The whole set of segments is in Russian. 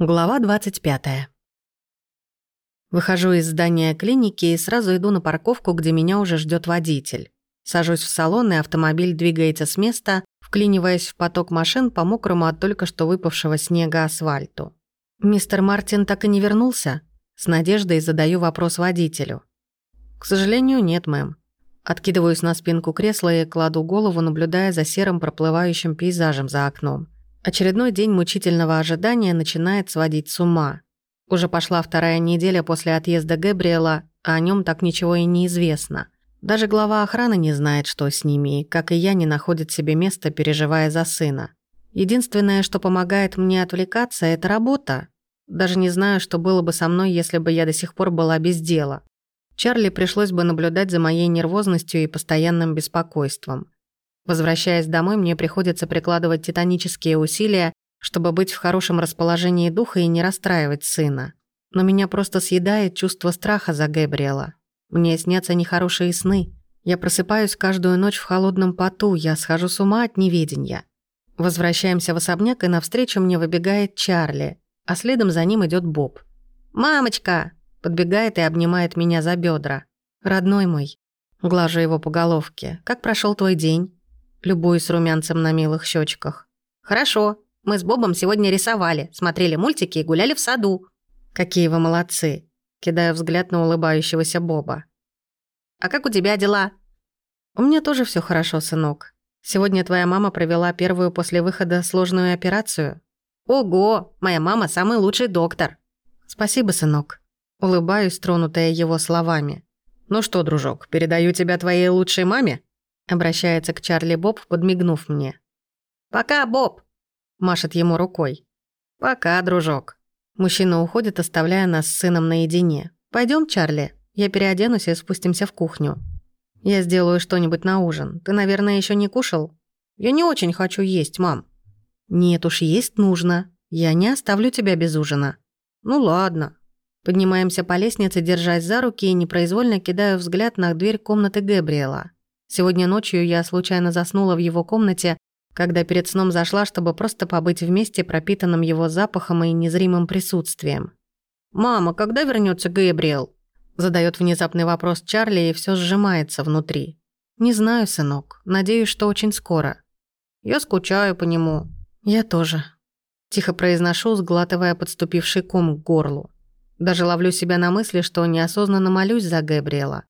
Глава 25. Выхожу из здания клиники и сразу иду на парковку, где меня уже ждет водитель. Сажусь в салон, и автомобиль двигается с места, вклиниваясь в поток машин по мокрому от только что выпавшего снега асфальту. «Мистер Мартин так и не вернулся?» С надеждой задаю вопрос водителю. «К сожалению, нет, мэм». Откидываюсь на спинку кресла и кладу голову, наблюдая за серым проплывающим пейзажем за окном. Очередной день мучительного ожидания начинает сводить с ума. Уже пошла вторая неделя после отъезда Гэбриэла, а о нем так ничего и не известно. Даже глава охраны не знает, что с ними, и, как и я, не находит себе места, переживая за сына. Единственное, что помогает мне отвлекаться, это работа. Даже не знаю, что было бы со мной, если бы я до сих пор была без дела. Чарли пришлось бы наблюдать за моей нервозностью и постоянным беспокойством. Возвращаясь домой, мне приходится прикладывать титанические усилия, чтобы быть в хорошем расположении духа и не расстраивать сына. Но меня просто съедает чувство страха за Гэбриэла. Мне снятся нехорошие сны. Я просыпаюсь каждую ночь в холодном поту, я схожу с ума от неведения. Возвращаемся в особняк, и навстречу мне выбегает Чарли, а следом за ним идет Боб. «Мамочка!» Подбегает и обнимает меня за бедра. «Родной мой». Глажу его по головке. «Как прошел твой день?» Любуясь румянцем на милых щечках. «Хорошо. Мы с Бобом сегодня рисовали, смотрели мультики и гуляли в саду». «Какие вы молодцы!» Кидаю взгляд на улыбающегося Боба. «А как у тебя дела?» «У меня тоже все хорошо, сынок. Сегодня твоя мама провела первую после выхода сложную операцию». «Ого! Моя мама самый лучший доктор!» «Спасибо, сынок». Улыбаюсь, тронутая его словами. «Ну что, дружок, передаю тебя твоей лучшей маме?» Обращается к Чарли Боб, подмигнув мне. «Пока, Боб!» Машет ему рукой. «Пока, дружок». Мужчина уходит, оставляя нас с сыном наедине. Пойдем, Чарли. Я переоденусь и спустимся в кухню. Я сделаю что-нибудь на ужин. Ты, наверное, еще не кушал? Я не очень хочу есть, мам. Нет уж, есть нужно. Я не оставлю тебя без ужина. Ну ладно. Поднимаемся по лестнице, держась за руки, и непроизвольно кидаю взгляд на дверь комнаты Гэбриэла. Сегодня ночью я случайно заснула в его комнате, когда перед сном зашла, чтобы просто побыть вместе, пропитанным его запахом и незримым присутствием. «Мама, когда вернется Гэбриэл?» Задает внезапный вопрос Чарли, и все сжимается внутри. «Не знаю, сынок. Надеюсь, что очень скоро». «Я скучаю по нему». «Я тоже». Тихо произношу, сглатывая подступивший ком к горлу. Даже ловлю себя на мысли, что неосознанно молюсь за Гэбриэла.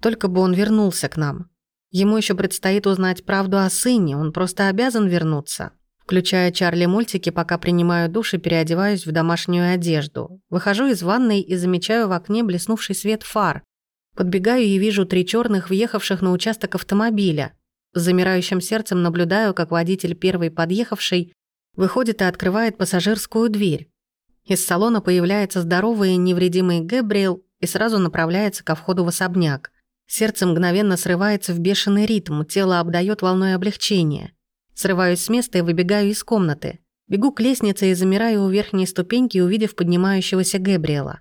Только бы он вернулся к нам. Ему еще предстоит узнать правду о сыне, он просто обязан вернуться. Включая Чарли мультики, пока принимаю душ и переодеваюсь в домашнюю одежду. Выхожу из ванной и замечаю в окне блеснувший свет фар. Подбегаю и вижу три черных, въехавших на участок автомобиля. С замирающим сердцем наблюдаю, как водитель первый подъехавший выходит и открывает пассажирскую дверь. Из салона появляется здоровый и невредимый Гэбриэл и сразу направляется ко входу в особняк. Сердце мгновенно срывается в бешеный ритм, тело обдает волной облегчения. Срываюсь с места и выбегаю из комнаты. Бегу к лестнице и замираю у верхней ступеньки, увидев поднимающегося Гэбриэла.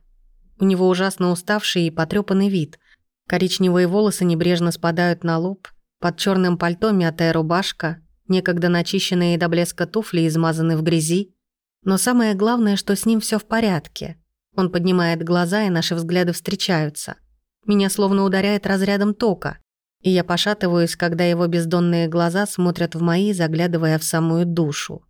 У него ужасно уставший и потрёпанный вид. Коричневые волосы небрежно спадают на лоб, под черным пальто мятая рубашка, некогда начищенные до блеска туфли измазаны в грязи. Но самое главное, что с ним все в порядке. Он поднимает глаза, и наши взгляды встречаются – меня словно ударяет разрядом тока, и я пошатываюсь, когда его бездонные глаза смотрят в мои, заглядывая в самую душу.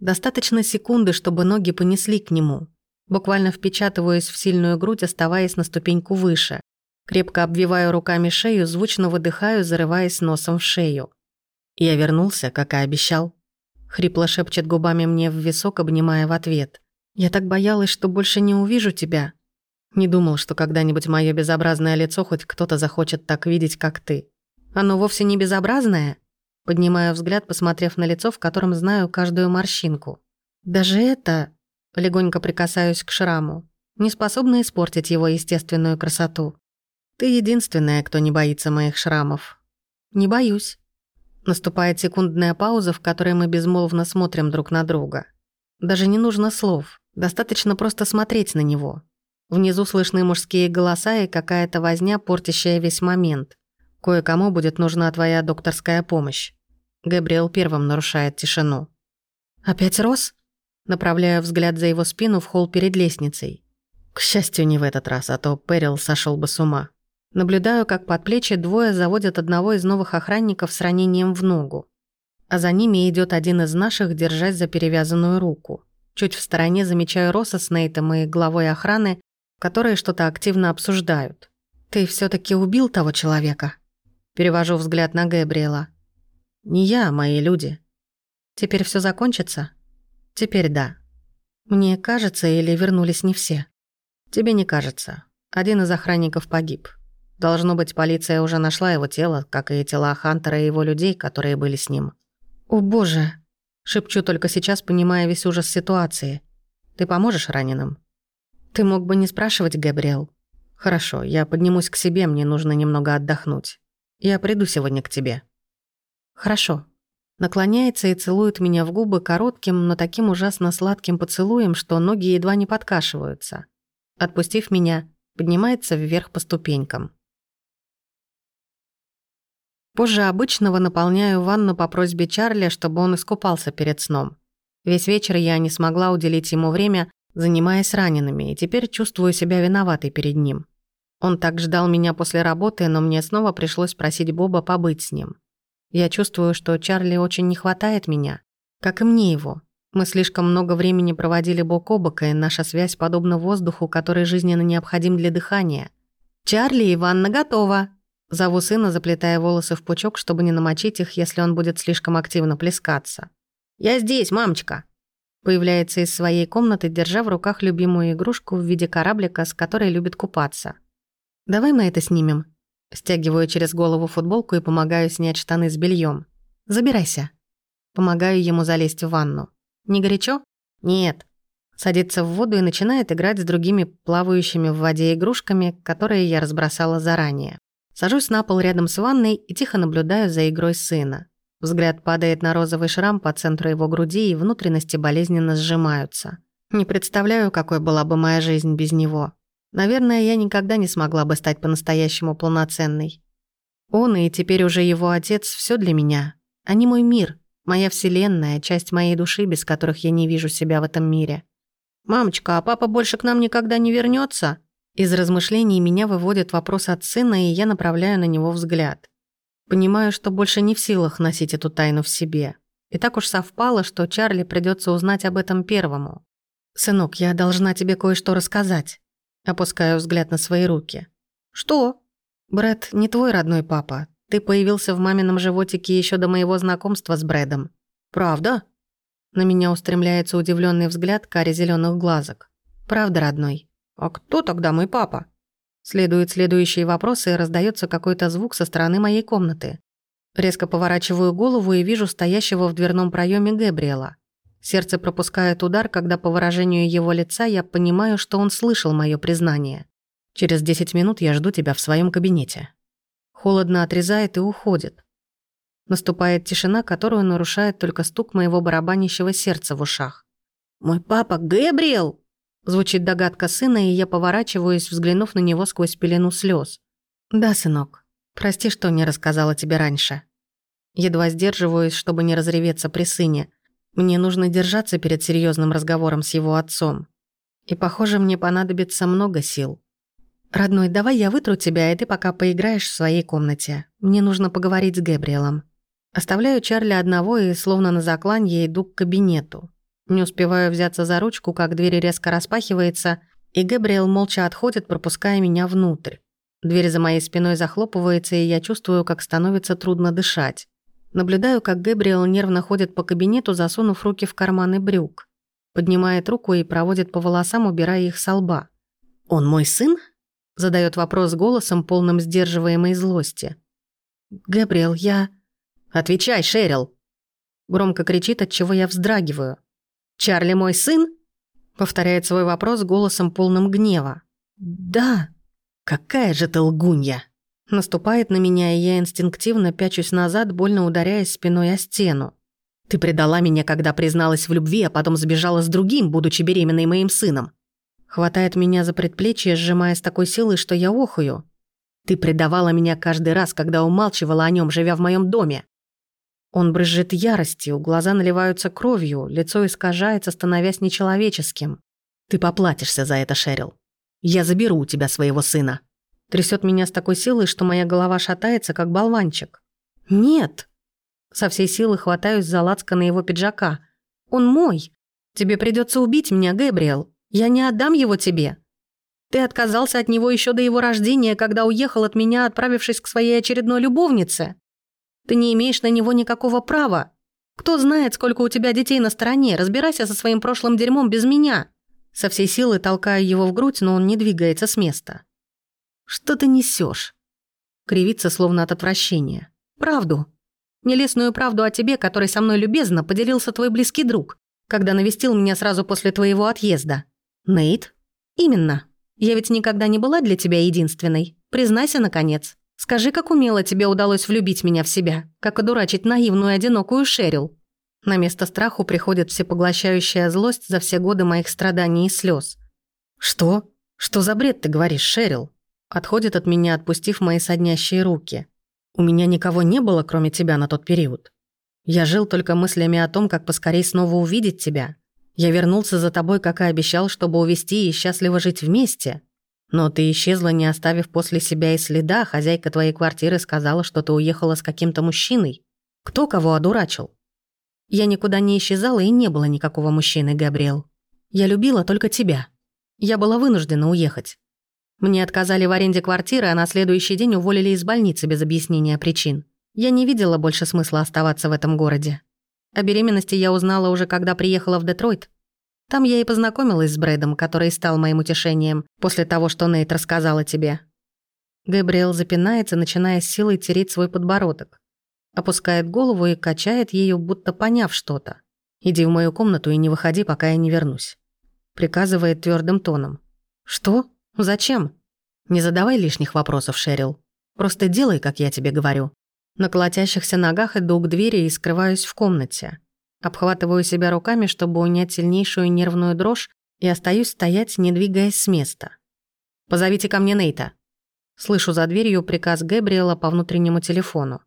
Достаточно секунды, чтобы ноги понесли к нему. Буквально впечатываюсь в сильную грудь, оставаясь на ступеньку выше. Крепко обвиваю руками шею, звучно выдыхаю, зарываясь носом в шею. Я вернулся, как и обещал. Хрипло шепчет губами мне в висок, обнимая в ответ. «Я так боялась, что больше не увижу тебя», не думал, что когда-нибудь мое безобразное лицо хоть кто-то захочет так видеть, как ты. Оно вовсе не безобразное. Поднимаю взгляд, посмотрев на лицо, в котором знаю каждую морщинку. Даже это... Легонько прикасаюсь к шраму. Не способна испортить его естественную красоту. Ты единственная, кто не боится моих шрамов. Не боюсь. Наступает секундная пауза, в которой мы безмолвно смотрим друг на друга. Даже не нужно слов. Достаточно просто смотреть на него. Внизу слышны мужские голоса и какая-то возня, портящая весь момент. Кое-кому будет нужна твоя докторская помощь. Габриэл первым нарушает тишину. «Опять Рос?» Направляю взгляд за его спину в холл перед лестницей. К счастью, не в этот раз, а то Перил сошел бы с ума. Наблюдаю, как под плечи двое заводят одного из новых охранников с ранением в ногу. А за ними идет один из наших, держась за перевязанную руку. Чуть в стороне замечаю Росса с Нейтом и главой охраны, которые что-то активно обсуждают. «Ты все таки убил того человека?» Перевожу взгляд на Гэбриэла. «Не я, а мои люди. Теперь все закончится?» «Теперь да. Мне кажется, или вернулись не все?» «Тебе не кажется. Один из охранников погиб. Должно быть, полиция уже нашла его тело, как и тела Хантера и его людей, которые были с ним». «О боже!» Шепчу только сейчас, понимая весь ужас ситуации. «Ты поможешь раненым?» «Ты мог бы не спрашивать, Габриэл?» «Хорошо, я поднимусь к себе, мне нужно немного отдохнуть. Я приду сегодня к тебе». «Хорошо». Наклоняется и целует меня в губы коротким, но таким ужасно сладким поцелуем, что ноги едва не подкашиваются. Отпустив меня, поднимается вверх по ступенькам. Позже обычного наполняю ванну по просьбе Чарли, чтобы он искупался перед сном. Весь вечер я не смогла уделить ему время, занимаясь ранеными, и теперь чувствую себя виноватой перед ним. Он так ждал меня после работы, но мне снова пришлось просить Боба побыть с ним. Я чувствую, что Чарли очень не хватает меня, как и мне его. Мы слишком много времени проводили бок о бок, и наша связь подобна воздуху, который жизненно необходим для дыхания. «Чарли, ванна готова!» Зову сына, заплетая волосы в пучок, чтобы не намочить их, если он будет слишком активно плескаться. «Я здесь, мамочка!» Появляется из своей комнаты, держа в руках любимую игрушку в виде кораблика, с которой любит купаться. «Давай мы это снимем». Стягиваю через голову футболку и помогаю снять штаны с бельем. «Забирайся». Помогаю ему залезть в ванну. «Не горячо?» «Нет». Садится в воду и начинает играть с другими плавающими в воде игрушками, которые я разбросала заранее. Сажусь на пол рядом с ванной и тихо наблюдаю за игрой сына. Взгляд падает на розовый шрам по центру его груди, и внутренности болезненно сжимаются. Не представляю, какой была бы моя жизнь без него. Наверное, я никогда не смогла бы стать по-настоящему полноценной. Он и теперь уже его отец – все для меня. Они мой мир, моя вселенная, часть моей души, без которых я не вижу себя в этом мире. «Мамочка, а папа больше к нам никогда не вернется? Из размышлений меня выводит вопрос от сына, и я направляю на него взгляд. Понимаю, что больше не в силах носить эту тайну в себе. И так уж совпало, что Чарли придется узнать об этом первому. «Сынок, я должна тебе кое-что рассказать». Опускаю взгляд на свои руки. «Что?» «Брэд не твой родной папа. Ты появился в мамином животике еще до моего знакомства с Брэдом». «Правда?» На меня устремляется удивленный взгляд кари зеленых глазок. «Правда, родной?» «А кто тогда мой папа?» Следуют следующие вопросы, и раздается какой-то звук со стороны моей комнаты. Резко поворачиваю голову и вижу стоящего в дверном проеме Гэбриэла. Сердце пропускает удар, когда по выражению его лица я понимаю, что он слышал мое признание. «Через 10 минут я жду тебя в своем кабинете». Холодно отрезает и уходит. Наступает тишина, которую нарушает только стук моего барабанящего сердца в ушах. «Мой папа Гэбриэл!» Звучит догадка сына, и я поворачиваюсь, взглянув на него сквозь пелену слез. «Да, сынок. Прости, что не рассказала тебе раньше. Едва сдерживаюсь, чтобы не разреветься при сыне. Мне нужно держаться перед серьезным разговором с его отцом. И, похоже, мне понадобится много сил. Родной, давай я вытру тебя, и ты пока поиграешь в своей комнате. Мне нужно поговорить с Гэбриэлом». Оставляю Чарли одного и, словно на закланье, иду к кабинету. Не успеваю взяться за ручку, как дверь резко распахивается, и Габриэл молча отходит, пропуская меня внутрь. Дверь за моей спиной захлопывается, и я чувствую, как становится трудно дышать. Наблюдаю, как Габриэл нервно ходит по кабинету, засунув руки в карманы брюк. Поднимает руку и проводит по волосам, убирая их со лба. «Он мой сын?» Задает вопрос голосом, полным сдерживаемой злости. «Габриэл, я...» «Отвечай, Шерил!» Громко кричит, от чего я вздрагиваю. «Чарли мой сын?» Повторяет свой вопрос голосом полным гнева. «Да». «Какая же ты лгунья!» Наступает на меня, и я инстинктивно пячусь назад, больно ударяясь спиной о стену. «Ты предала меня, когда призналась в любви, а потом сбежала с другим, будучи беременной моим сыном». Хватает меня за предплечье, сжимая с такой силой, что я охую. «Ты предавала меня каждый раз, когда умалчивала о нем, живя в моем доме. Он брызжет яростью, глаза наливаются кровью, лицо искажается, становясь нечеловеческим. «Ты поплатишься за это, Шерил. Я заберу у тебя своего сына». Трясет меня с такой силой, что моя голова шатается, как болванчик. «Нет!» Со всей силы хватаюсь за лацко на его пиджака. «Он мой! Тебе придется убить меня, Гэбриэл. Я не отдам его тебе. Ты отказался от него еще до его рождения, когда уехал от меня, отправившись к своей очередной любовнице. Ты не имеешь на него никакого права. Кто знает, сколько у тебя детей на стороне, разбирайся со своим прошлым дерьмом без меня». Со всей силы толкаю его в грудь, но он не двигается с места. «Что ты несешь? Кривится, словно от отвращения. «Правду. Нелестную правду о тебе, которой со мной любезно поделился твой близкий друг, когда навестил меня сразу после твоего отъезда. Нейт? Именно. Я ведь никогда не была для тебя единственной. Признайся, наконец. Скажи, как умело тебе удалось влюбить меня в себя, как одурачить наивную одинокую Шерил. На место страху приходит всепоглощающая злость за все годы моих страданий и слез. «Что? Что за бред ты говоришь, Шерил?» Отходит от меня, отпустив мои соднящие руки. «У меня никого не было, кроме тебя, на тот период. Я жил только мыслями о том, как поскорей снова увидеть тебя. Я вернулся за тобой, как и обещал, чтобы увести и счастливо жить вместе. Но ты исчезла, не оставив после себя и следа. Хозяйка твоей квартиры сказала, что ты уехала с каким-то мужчиной. Кто кого одурачил? Я никуда не исчезала и не было никакого мужчины, Габриэл. Я любила только тебя. Я была вынуждена уехать. Мне отказали в аренде квартиры, а на следующий день уволили из больницы без объяснения причин. Я не видела больше смысла оставаться в этом городе. О беременности я узнала уже, когда приехала в Детройт. Там я и познакомилась с Брэдом, который стал моим утешением после того, что Нейт рассказала тебе. Габриэл запинается, начиная с силой тереть свой подбородок опускает голову и качает ею, будто поняв что-то. «Иди в мою комнату и не выходи, пока я не вернусь», приказывает твердым тоном. «Что? Зачем?» «Не задавай лишних вопросов, Шерил. Просто делай, как я тебе говорю». На колотящихся ногах иду к двери и скрываюсь в комнате. Обхватываю себя руками, чтобы унять сильнейшую нервную дрожь, и остаюсь стоять, не двигаясь с места. «Позовите ко мне Нейта». Слышу за дверью приказ Гэбриэла по внутреннему телефону.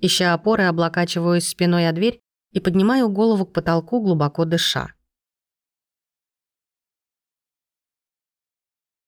Ища опоры, облокачиваюсь спиной о дверь и поднимаю голову к потолку, глубоко дыша.